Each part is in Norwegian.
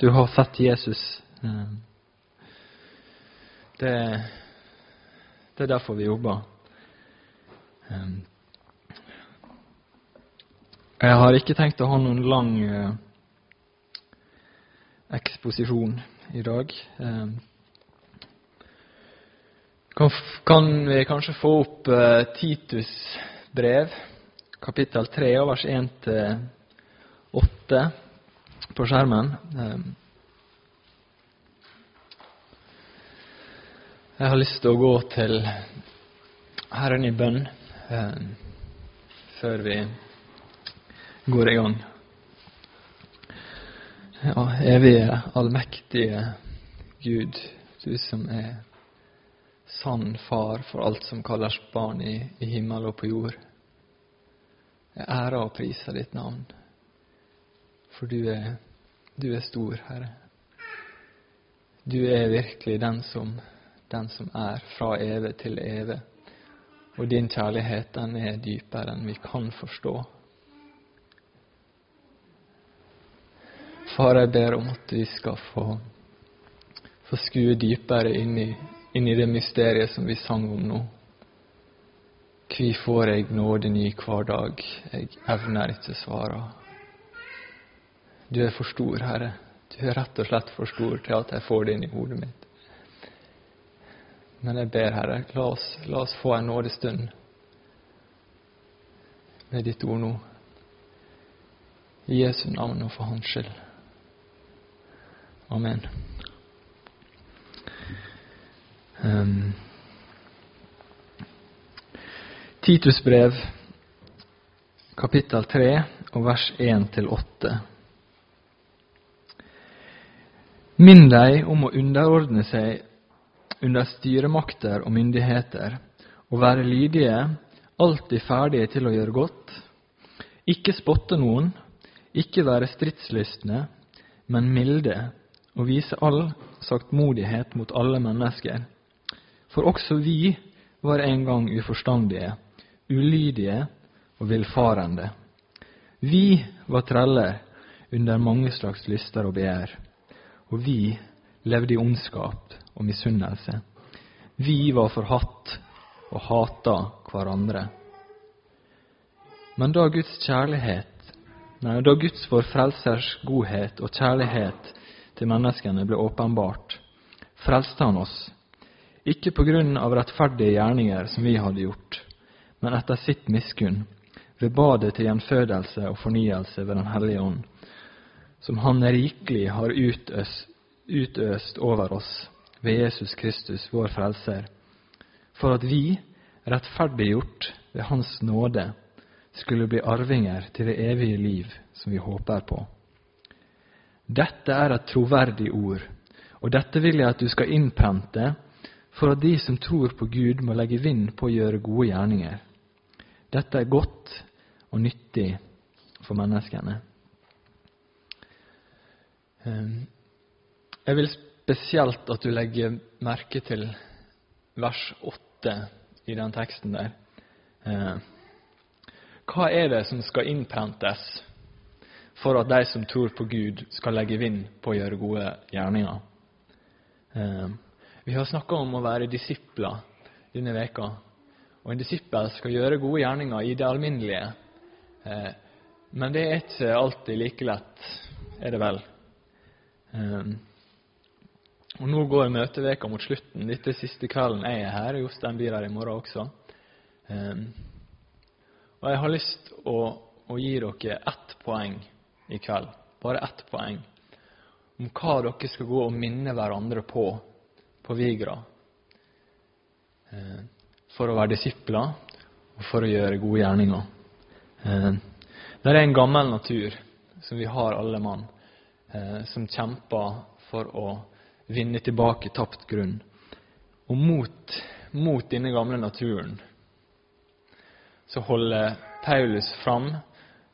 du har sett Jesus. Eh, det, det er derfor vi jobber. Eh, jeg har ikke tenkt å ha noen lang eksposisjon i dag. Kan, kan vi kanskje få opp Titus brev, kapittel 3, vers 1 til 8 på skjermen. Ehm, jeg har lyst til å gå til Herren i bønn ehm, før vi går i gang. Ja, evige, allmektige Gud, du som er sann far for alt som kalles barn i, i himmel og på jord. Jeg ærer og priser ditt navn, for du er, du er stor, Herre. Du er virkelig den som, den som er fra evig til evig, og din kjærlighet den er dypere enn vi kan forstå. Far, jeg ber om at vi skal få, få skue dypere inn i, inn i det mysteriet som vi sang om nå. Hvorfor får jeg nåde ny hver dag, Jeg evner ikke svara. Du er for stor, Herre. Du er rett og slett for stor til at jeg får det inn i hodet mitt. Men jeg ber, Herre, la oss, la oss få en nådestund med ditt ord nå. I Jesu navn og for Hans skyld. Amen. Um, Titus brev, kapittel 3, og vers 1-8. Minn deg om å underordne seg under styremakter og myndigheter, og være lydige, alltid ferdige til å gjøre godt, ikke spotte noen, ikke være stridslystne, men milde, og vise all saktmodighet mot alle mennesker. For også vi var en gang uforstandige, ulydige og villfarende. Vi var treller under mange slags lyster og begjær, og vi levde i ondskap og misunnelse. Vi var forhatt og hata hverandre. Men da Guds kjærlighet, nei, da Guds vår Frelsers godhet og kjærlighet til menneskene ble åpenbart, frelste Han oss, ikke på grunn av rettferdige gjerninger som vi hadde gjort, men etter sitt miskunn, ved badet til gjenfødelse og fornyelse ved Den hellige ånd, som Han rikelig har utøst, over oss ved Jesus Kristus, vår Frelser, for at vi, rettferdiggjort ved Hans nåde, skulle bli arvinger til det evige liv som vi håper på. Dette er et troverdig ord, og dette vil jeg at du skal innprente for at de som tror på Gud, må legge vind på å gjøre gode gjerninger. Dette er godt og nyttig for menneskene. Ehm, jeg vil spesielt at du legger merke til vers 8 i den teksten der. Ehm, hva er det som skal innprentes for at de som tror på Gud, skal legge vind på å gjøre gode gjerninger? Ehm, vi har snakka om å være disipler denne veka. Og en disippel skal gjøre gode gjerninger i det alminnelige. Men det er ikke alltid like lett, er det vel. Eh, og Nå går møteveka mot slutten. Dette siste kvelden jeg er her. Jostein blir her i morgen også. Eh, og jeg har lyst å, å gi dere ett poeng i kveld. Bare ett poeng om hva dere skal gå og minne hverandre på på Vigra for å være disipler og for å gjøre gode gjerninger. Det er en gammel natur som vi har alle mann, som kjemper for å vinne tilbake tapt grunn. Og mot, mot denne gamle naturen så holder Paulus fram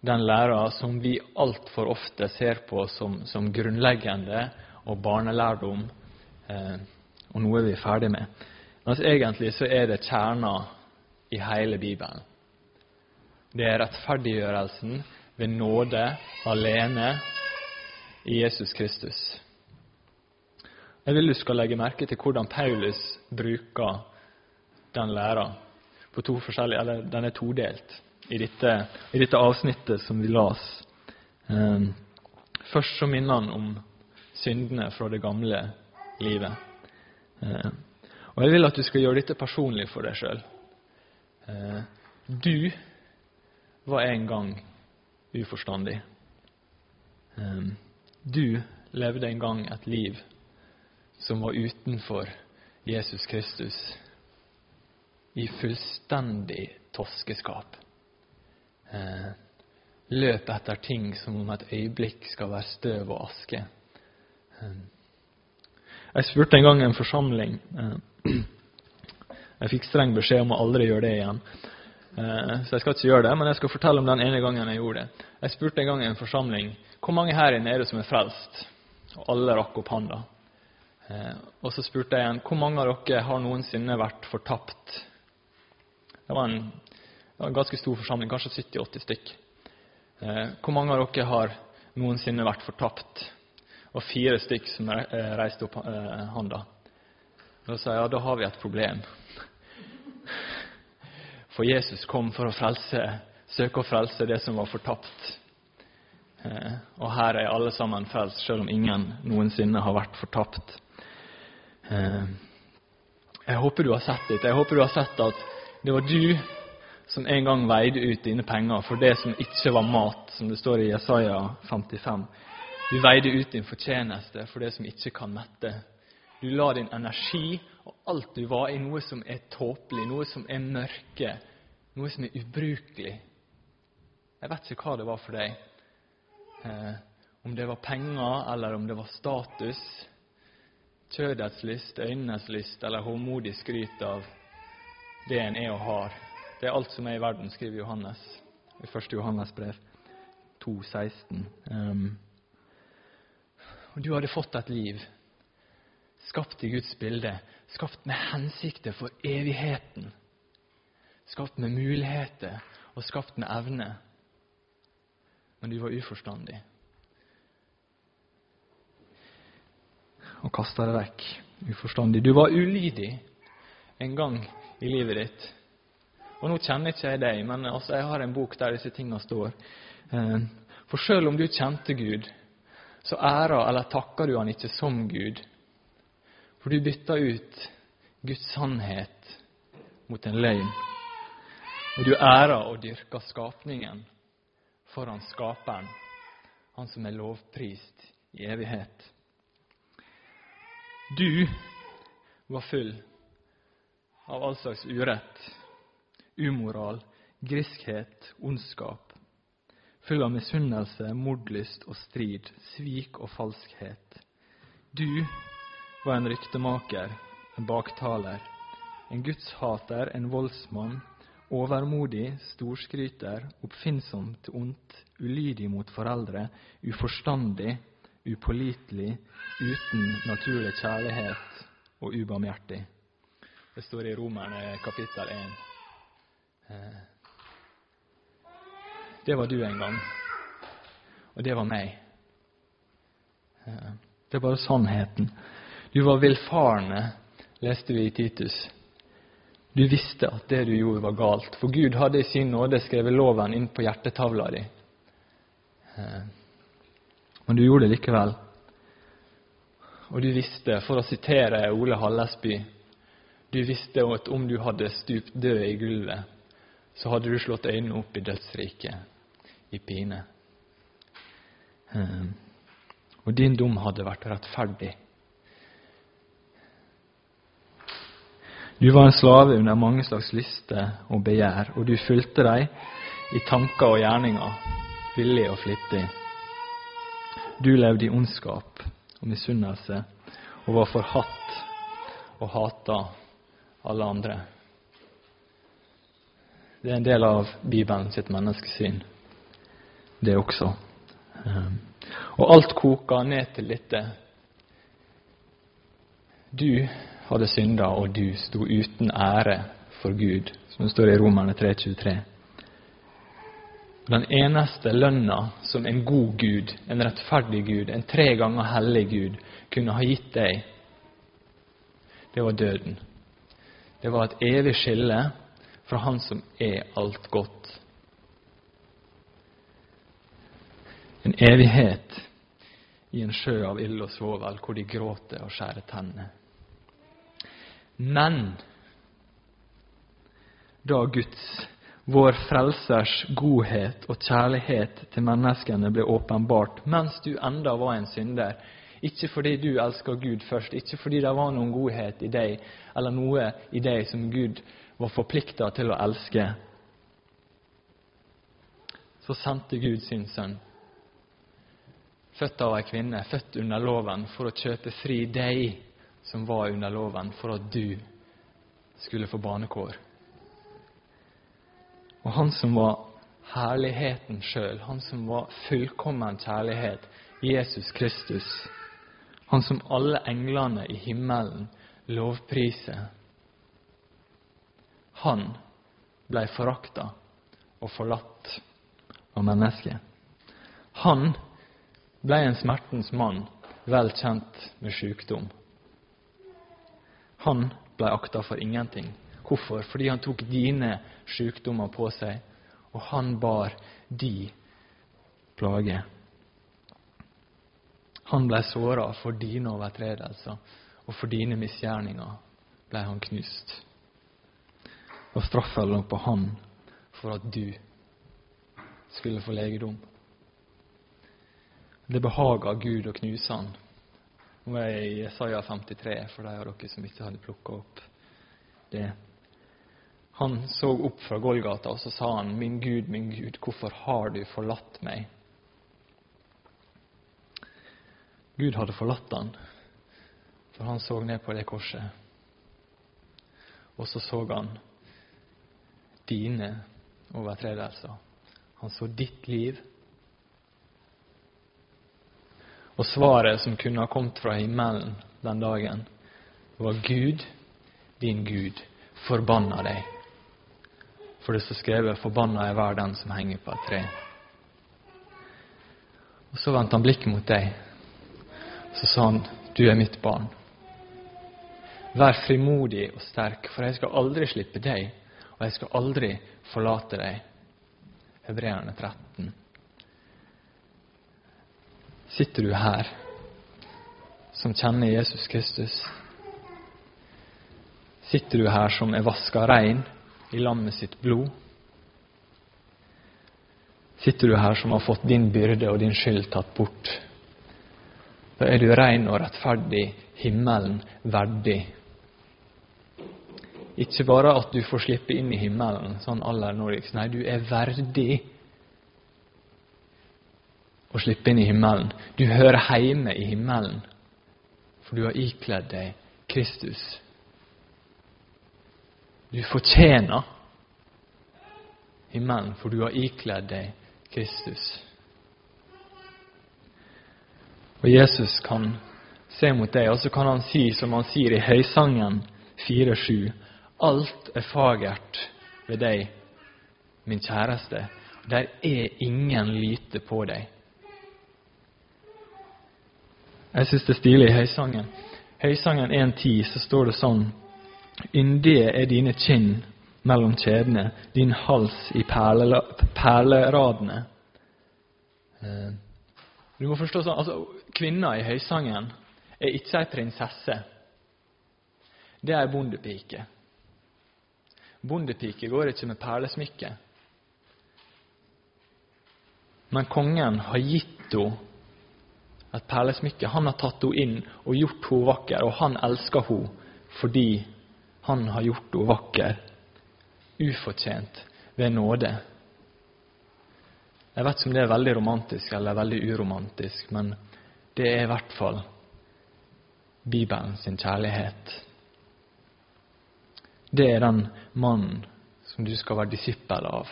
den læra som vi altfor ofte ser på som, som grunnleggende og barnelærdom, eh, og noe vi er ferdig med. Mens egentlig så er det kjerna i hele Bibelen. Det er rettferdiggjørelsen ved nåde alene i Jesus Kristus. Jeg vil du skal legge merke til hvordan Paulus bruker den læra på to forskjellige, eller den er todelt i dette, i dette avsnittet som vi las. Um, først så minner han om syndene fra det gamle livet. Um, og Jeg vil at du skal gjøre dette personlig for deg sjøl. Uh, du var en gang uforstandig. Du levde en gang et liv som var utenfor Jesus Kristus, i fullstendig toskeskap. Eh, løp etter ting som om et øyeblikk skal være støv og aske. Eh, jeg spurte en gang en forsamling eh, Jeg fikk streng beskjed om å aldri gjøre det igjen. Så jeg skal ikke gjøre det, men jeg skal fortelle om den ene gangen jeg gjorde det. Jeg spurte en gang en forsamling hvor mange her inne er det som er frelst. Og alle rakk opp handa. Eh, og så spurte jeg igjen hvor mange av dere har noensinne vært fortapt. Det var en, det var en ganske stor forsamling, kanskje 70-80 stykk. Eh, hvor mange av dere har noensinne vært fortapt? Og fire stykk som reiste opp handa. Da sa jeg ja, da har vi et problem. For Jesus kom for å frelse, søke å frelse det som var fortapt. Eh, og her er alle sammen frelst, selv om ingen noensinne har vært fortapt. Eh, jeg håper du har sett det. Jeg håper du har sett at det var du som en gang veide ut dine penger for det som ikke var mat, som det står i Jesaja 55. Du veide ut din fortjeneste for det som ikke kan mette. Du la din energi og alt du var, i noe som er tåpelig, noe som er mørke, noe som er ubrukelig. Jeg vet ikke hva det var for deg. Eh, om det var penger, eller om det var status. Kjødets lyst, øynenes lyst, eller håndmodig skryt av det en er og har. Det er alt som er i verden, skriver Johannes i 1. Johannes brev 2,16. Um, og du hadde fått et liv skapt i Guds bilde, skapt med hensikter for evigheten. Skapt med muligheter og skapt med evne. Men du var uforstandig og kasta det vekk. Uforstandig. Du var ulydig en gang i livet ditt. Og nå kjenner ikke jeg deg, men altså, jeg har en bok der disse tingene står. Eh, for selv om du kjente Gud, så ærer eller takker du han ikke som Gud. For du bytta ut Guds sannhet mot en løgn. Og du ærer og dyrker skapningen foran Skaperen, Han som er lovprist i evighet. Du var full av all slags urett, umoral, griskhet, ondskap. Full av misunnelse, mordlyst og strid, svik og falskhet. Du var en ryktemaker, en baktaler, en gudshater, en voldsmann, overmodig, storskryter, oppfinnsom til ondt, ulydig mot foreldre, uforstandig, upålitelig, uten naturlig kjærlighet og ubarmhjertig. Det står i Romerne kapittel 1. Eh, det var du en gang, og det var meg. Eh, det er bare sannheten. Du var villfarne, leste vi i Titus. Du visste at det du gjorde, var galt, for Gud hadde i sin nåde skrevet loven inn på hjertetavla di. Eh, men du gjorde det likevel. Og du visste, for å sitere Ole Hallesby, du visste at om du hadde stupt død i gulvet, så hadde du slått øynene opp i dødsriket i pine. Eh, og din dom hadde vært rettferdig. Du var en slave under mange slags lyster og begjær, og du fulgte dem i tanker og gjerninger, villig og flittig. Du levde i ondskap og misunnelse og var forhatt og hata alle andre. Det er en del av Bibelen sitt menneskesyn, det også. Ehm, og alt koker ned til dette. Du hadde synda, og du sto uten ære for Gud, som det står i Romerne 3,23. Den eneste lønna som en god Gud, en rettferdig Gud, en tre ganger hellig Gud kunne ha gitt deg, det var døden. Det var et evig skille fra Han som er alt godt. En evighet i en sjø av ild og svovel, hvor de gråter og skjærer tennene. Men da Guds vår Frelsers godhet og kjærlighet til menneskene ble åpenbart mens du enda var en synder. Ikke fordi du elsket Gud først, ikke fordi det var noen godhet i deg, eller noe i deg som Gud var forplikta til å elske. Så sendte Gud sin sønn, født av ei kvinne, født under loven, for å kjøpe fri deg som var under loven, for at du skulle få barnekår. Og han som var herligheten sjøl, han som var fullkommen kjærlighet, Jesus Kristus, han som alle englene i himmelen lovpriser, han blei forakta og forlatt av mennesket. Han blei en smertens mann, vel kjent med sykdom. Han ble akta for ingenting. Hvorfor? Fordi han tok dine sykdommer på seg, og han bar de plager. Han ble såra for dine overtredelser, og for dine misgjerninger ble han knust. Og straffa lå på han for at du skulle få legedom. Det behaga Gud å knuse han. Nå er i Jesaja 53, for de av dere som ikke hadde plukka opp det. Han så opp fra Golgata, og så sa han, 'Min Gud, min Gud, hvorfor har du forlatt meg?' Gud hadde forlatt han, for han så ned på det korset. Og så så han dine overtredelser. Han så ditt liv. Og svaret som kunne ha kommet fra himmelen den dagen, var Gud, din Gud, forbanna deg. For det står skrevet 'Forbanna er hver den som henger på et tre'. Og Så vendte han blikket mot deg. Så sa han, 'Du er mitt barn'. Vær frimodig og sterk, for jeg skal aldri slippe deg, og jeg skal aldri forlate deg. Hebreerne 13. Sitter du her som kjenner Jesus Kristus? Sitter du her som er vaska rein i lammet sitt blod? Sitter du her som har fått din byrde og din skyld tatt bort? Da er du rein og rettferdig, himmelen verdig. Ikke bare at du får slippe inn i himmelen sånn aller nådigst. Nei, du er verdig å slippe inn i himmelen. Du hører hjemme i himmelen, for du har ikledd deg Kristus. Du fortjener himmelen, for du har ikledd deg Kristus. Og Jesus kan se mot deg, og så kan han si, som han sier i Høysangen 4.7.: Alt er fagert ved deg, min kjæreste. Der er ingen lite på deg. Jeg syns det er stilig i Høysangen. Høysangen 1.10 så står det sånn Yndige er dine kinn mellom kjedene, din hals i perleradene. Eh, du må forstå sånn, altså Kvinna i høysangen er ikke ei prinsesse. Det er ei bondepike. Bondepike går ikke med perlesmykke. Men kongen har gitt henne et perlesmykke. Han har tatt henne inn og gjort henne vakker, og han elsker henne fordi han har gjort henne vakker, ufortjent, ved nåde. Jeg vet ikke om det er veldig romantisk eller veldig uromantisk, men det er i hvert fall Bibelen sin kjærlighet. Det er den mannen som du skal være disippel av,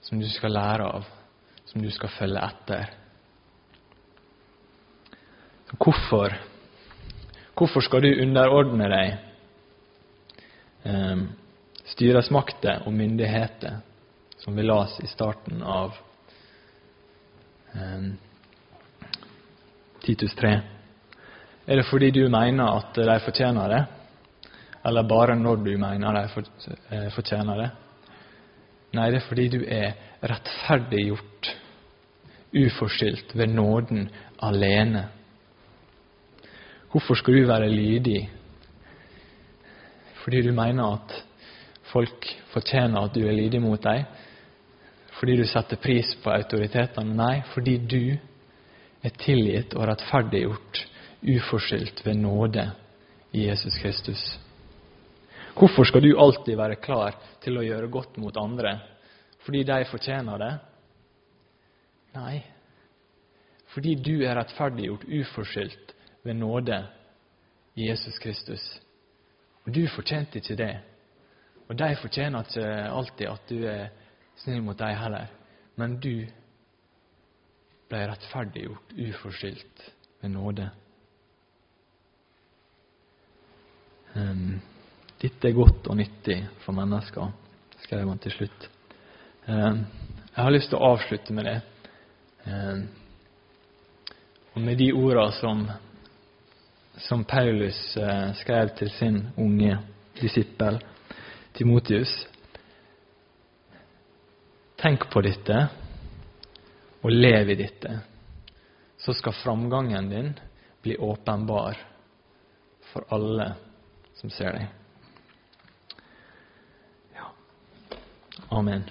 som du skal lære av, som du skal følge etter. Hvorfor, hvorfor skal du underordne deg eh, styresmakter og myndigheter som vi las i starten av eh, Titus 3? Er det fordi du mener at de fortjener det, eller bare når du mener de eh, fortjener det? Nei, det er fordi du er rettferdiggjort, uforskyldt, ved nåden alene. Hvorfor skal du være lydig? Fordi du mener at folk fortjener at du er lydig mot dem? Fordi du setter pris på autoritetene? Nei, fordi du er tilgitt og rettferdiggjort uforskyldt ved nåde i Jesus Kristus. Hvorfor skal du alltid være klar til å gjøre godt mot andre fordi de fortjener det? Nei, fordi du er rettferdiggjort uforskyldt ved nåde i Jesus Kristus. Og du fortjente ikke det. Og de fortjener ikke alltid at du er snill mot dem heller. Men du ble rettferdiggjort uforskyldt ved nåde. Um, dette er godt og nyttig for mennesker, skrev han til slutt. Um, jeg har lyst til å avslutte med det. Um, og med de ordene som, som Paulus uh, skrev til sin unge disippel Timotius. Tenk på dette og lev i dette, så skal framgangen din bli åpenbar for alle som ser deg. Ja. Amen.